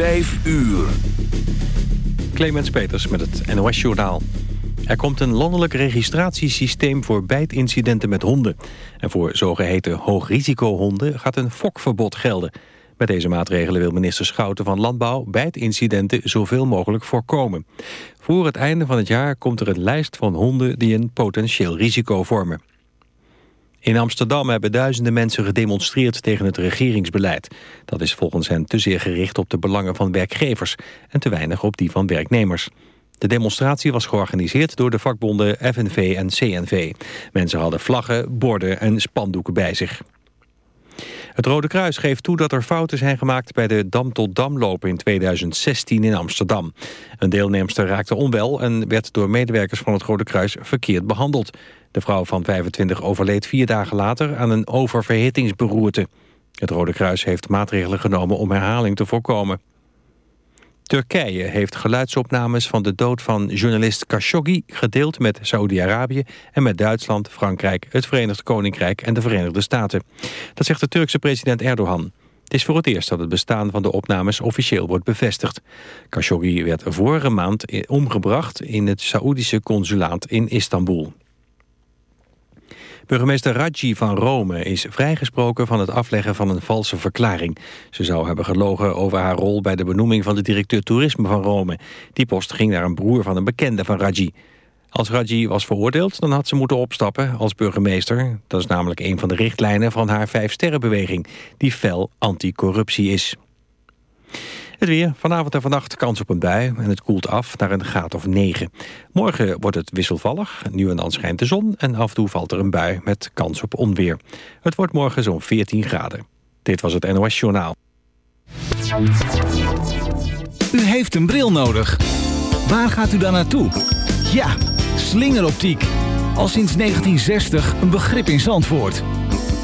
5 uur. Clemens Peters met het NOS Journaal. Er komt een landelijk registratiesysteem voor bijtincidenten met honden. En voor zogeheten hoogrisicohonden gaat een fokverbod gelden. Met deze maatregelen wil minister Schouten van Landbouw bijtincidenten zoveel mogelijk voorkomen. Voor het einde van het jaar komt er een lijst van honden die een potentieel risico vormen. In Amsterdam hebben duizenden mensen gedemonstreerd tegen het regeringsbeleid. Dat is volgens hen te zeer gericht op de belangen van werkgevers... en te weinig op die van werknemers. De demonstratie was georganiseerd door de vakbonden FNV en CNV. Mensen hadden vlaggen, borden en spandoeken bij zich. Het Rode Kruis geeft toe dat er fouten zijn gemaakt bij de Dam tot Damloop in 2016 in Amsterdam. Een deelnemster raakte onwel en werd door medewerkers van het Rode Kruis verkeerd behandeld. De vrouw van 25 overleed vier dagen later aan een oververhittingsberoerte. Het Rode Kruis heeft maatregelen genomen om herhaling te voorkomen. Turkije heeft geluidsopnames van de dood van journalist Khashoggi gedeeld met Saoedi-Arabië en met Duitsland, Frankrijk, het Verenigd Koninkrijk en de Verenigde Staten. Dat zegt de Turkse president Erdogan. Het is voor het eerst dat het bestaan van de opnames officieel wordt bevestigd. Khashoggi werd vorige maand omgebracht in het Saoedische consulaat in Istanbul. Burgemeester Raggi van Rome is vrijgesproken van het afleggen van een valse verklaring. Ze zou hebben gelogen over haar rol bij de benoeming van de directeur toerisme van Rome. Die post ging naar een broer van een bekende van Raggi. Als Raggi was veroordeeld, dan had ze moeten opstappen als burgemeester. Dat is namelijk een van de richtlijnen van haar Vijfsterrenbeweging... die fel anticorruptie is. Het weer. Vanavond en vannacht kans op een bui en het koelt af naar een graad of 9. Morgen wordt het wisselvallig. Nu en dan schijnt de zon en af en toe valt er een bui met kans op onweer. Het wordt morgen zo'n 14 graden. Dit was het NOS Journaal. U heeft een bril nodig. Waar gaat u dan naartoe? Ja, slingeroptiek. Al sinds 1960 een begrip in Zandvoort.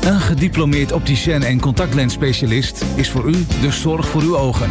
Een gediplomeerd opticien en contactlensspecialist is voor u de zorg voor uw ogen.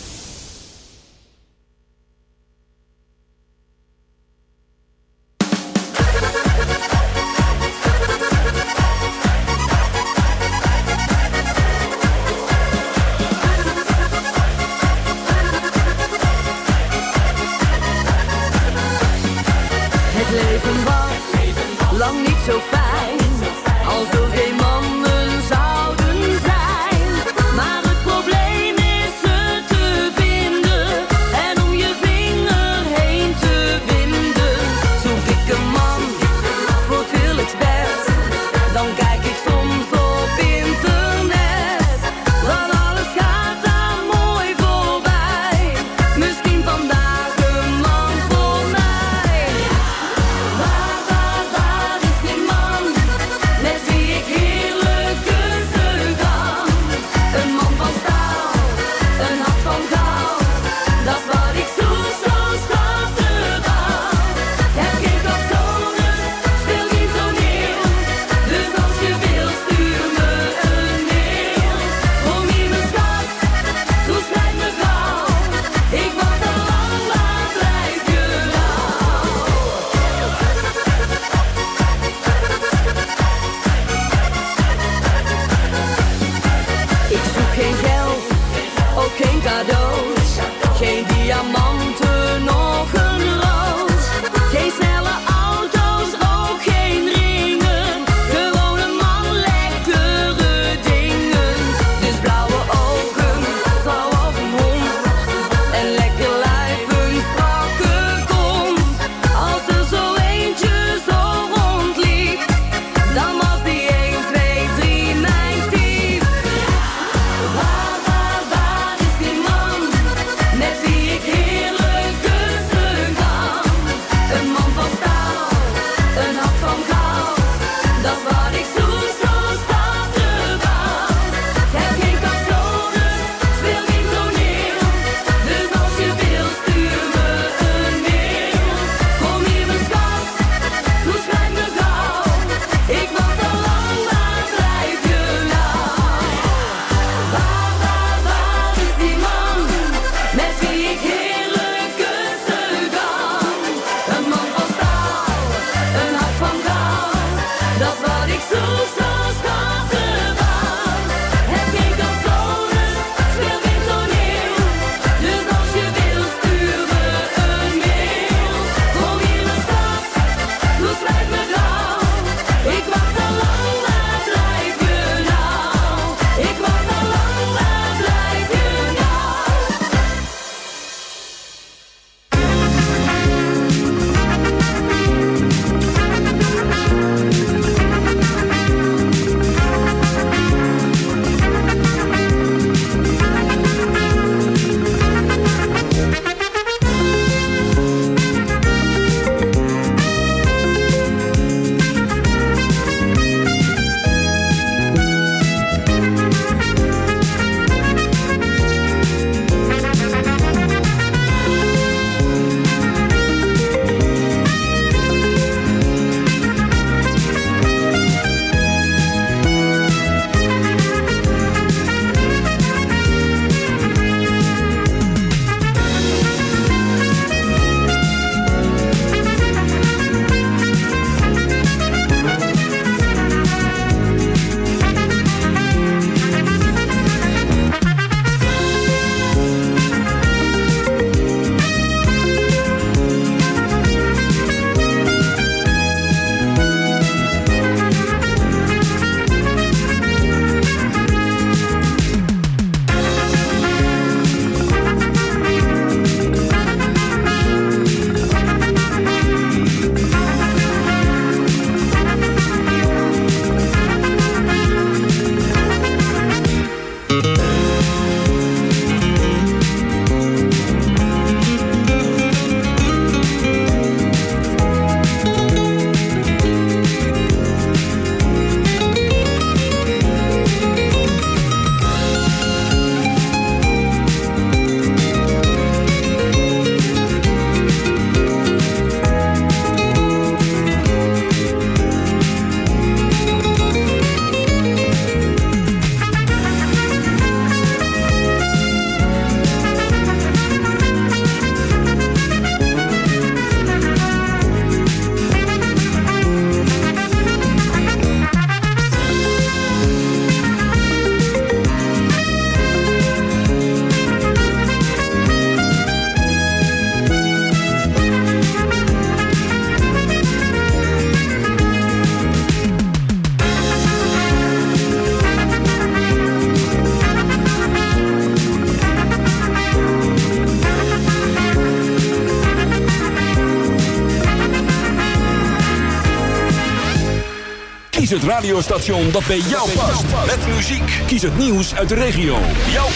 Radiostation dat bij jou past. Met muziek. Kies het nieuws uit de regio. Jouw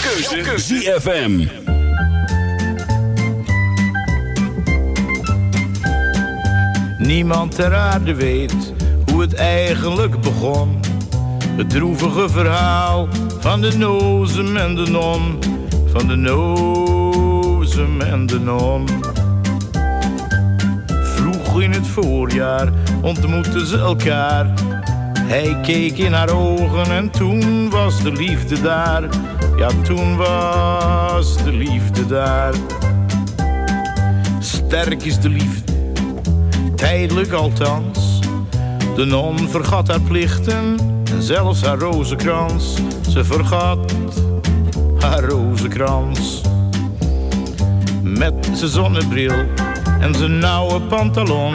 keuze. ZFM. Niemand ter aarde weet hoe het eigenlijk begon. Het droevige verhaal van de nozem en de non. Van de nozem en de non. Vroeg in het voorjaar ontmoetten ze elkaar. Hij keek in haar ogen en toen was de liefde daar. Ja, toen was de liefde daar. Sterk is de liefde, tijdelijk althans. De non vergat haar plichten en zelfs haar rozenkrans. Ze vergat haar rozenkrans. Met zijn zonnebril en zijn nauwe pantalon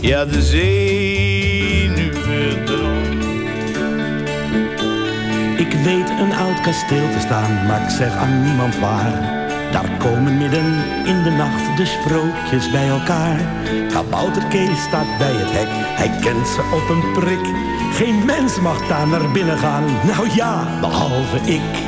Ja, de zenuwen non. Ik weet een oud kasteel te staan, maar ik zeg aan niemand waar. Daar komen midden in de nacht de sprookjes bij elkaar. Kabouter Kees staat bij het hek, hij kent ze op een prik. Geen mens mag daar naar binnen gaan, nou ja, behalve ik.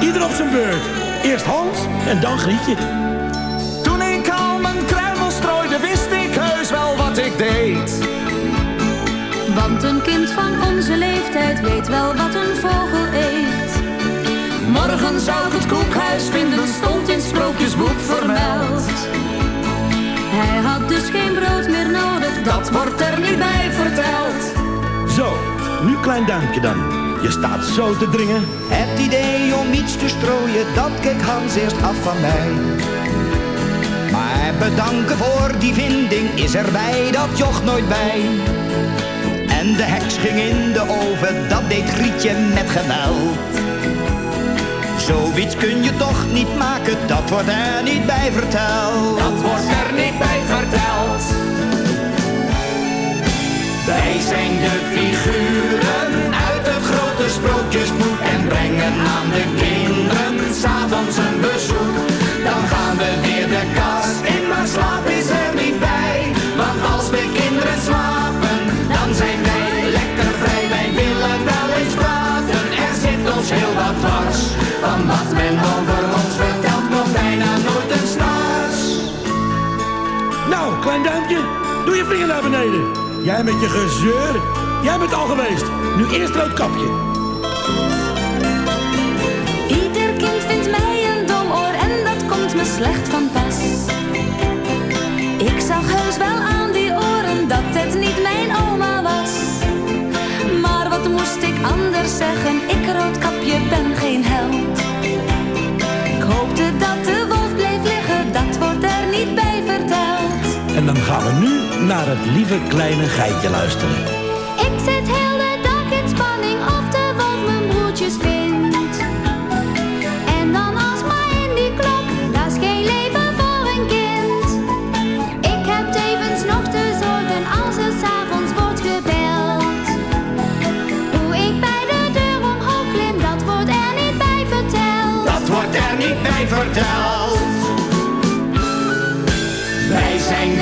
Ieder op zijn beurt. Eerst Hans en dan Grietje. Toen ik al mijn kruimel strooide, wist ik heus wel wat ik deed. Want een kind van onze leeftijd weet wel wat een vogel eet. Morgen zou ik het koekhuis vinden, stond in het sprookjesboek vermeld. Hij had dus geen brood meer nodig, Dat wordt er niet bij verteld. Zo, nu klein duimpje dan. Je staat zo te dringen. Het idee om iets te strooien, dat keek Hans eerst af van mij. Maar bedanken voor die vinding is erbij, dat jocht nooit bij. En de heks ging in de oven, dat deed Grietje met geweld. Zoiets kun je toch niet maken, dat wordt er niet bij verteld. Dat wordt er niet bij verteld. Wij zijn de figuren sprookjesboek en brengen aan de kinderen s'avonds een bezoek. Dan gaan we weer de kast in, maar slaap is er niet bij. Want als we kinderen slapen, dan zijn wij lekker vrij. Wij willen wel eens praten, er zit ons heel wat dwars. Van wat men over ons vertelt, komt bijna nooit een snars. Nou, klein duimpje, doe je vinger naar beneden. Jij met je gezeur, jij bent al geweest. Nu eerst roodkapje. Ieder slecht van pas. Ik zag heus wel aan die oren dat het niet mijn oma was. Maar wat moest ik anders zeggen? Ik roodkapje ben geen held. Ik hoopte dat de wolf bleef liggen, dat wordt er niet bij verteld. En dan gaan we nu naar het lieve kleine geitje luisteren. Wij zijn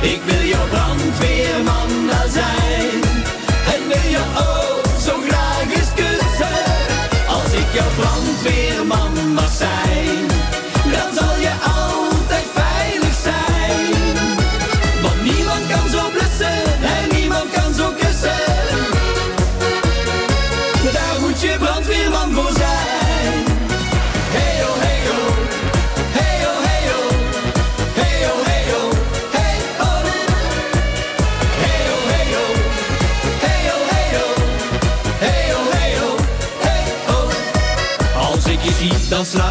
Ik wil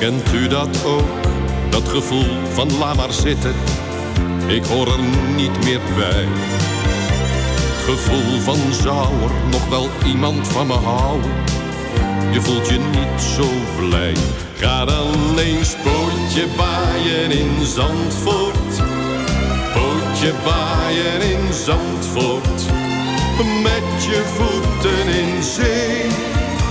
Kent u dat ook, dat gevoel van laat maar zitten, ik hoor er niet meer bij. Het gevoel van zou er nog wel iemand van me houden, je voelt je niet zo blij. Ga dan eens baaien in Zandvoort, pootje baaien in Zandvoort, met je voeten in zee.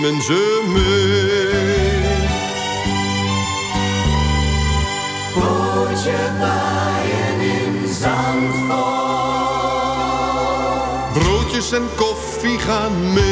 nemen ze mee. Pootje baaien in Zandvoort. Broodjes en koffie gaan mee.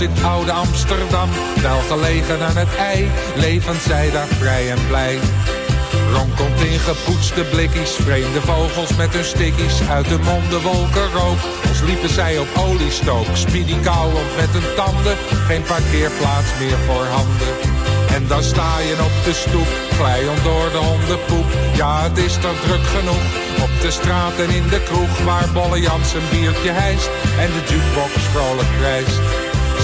In oude Amsterdam. Wel gelegen aan het ei, levend zij daar vrij en blij. Ronkelt in gepoetste blikkies, vreemde vogels met hun stickies. Uit de monden wolken rook, als liepen zij op oliestook. Speedy kauwend met hun tanden, geen parkeerplaats meer voor handen. En dan sta je op de stoep, glijend door de hondenpoep. Ja, het is toch druk genoeg, op de straat en in de kroeg. Waar Bolle Jans een biertje hijst en de jukebox vrolijk krijst.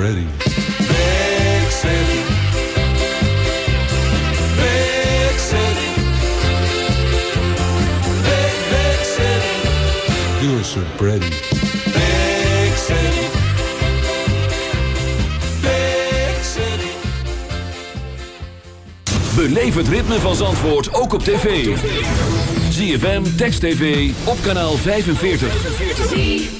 Pretty. Big. Big city. Big, city. Het ritme van Zandvoort ook op tv. ZFM, Text TV, op kanaal 45.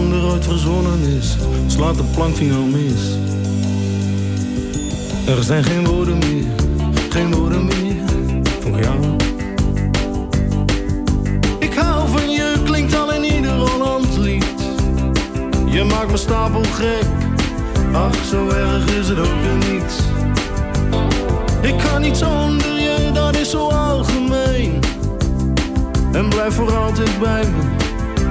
ander ooit verzonnen is, slaat de plank finaal mis. Er zijn geen woorden meer, geen woorden meer voor jou. Ik hou van je, klinkt al in ieder Holland lied. Je maakt me stapel gek, ach zo erg is het ook niet. Ik kan niet zonder je, dat is zo algemeen. En blijf voor altijd bij me.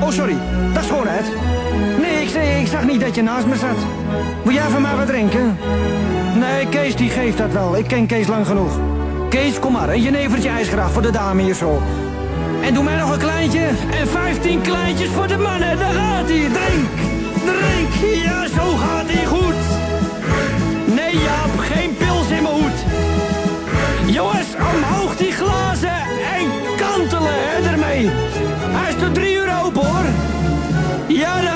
Oh, sorry. Dat is gewoon het. Nee, ik, ik zag niet dat je naast me zat. Wil jij van mij wat drinken? Nee, Kees die geeft dat wel. Ik ken Kees lang genoeg. Kees, kom maar. Een jenevertje ijsgraag voor de dame hier zo. En doe mij nog een kleintje. En 15 kleintjes voor de mannen. Daar gaat hij. Drink. Drink. Ja, zo gaat hij goed. Nee, Jaap. Geen pils in mijn hoed. Jongens, omhoog die Ja,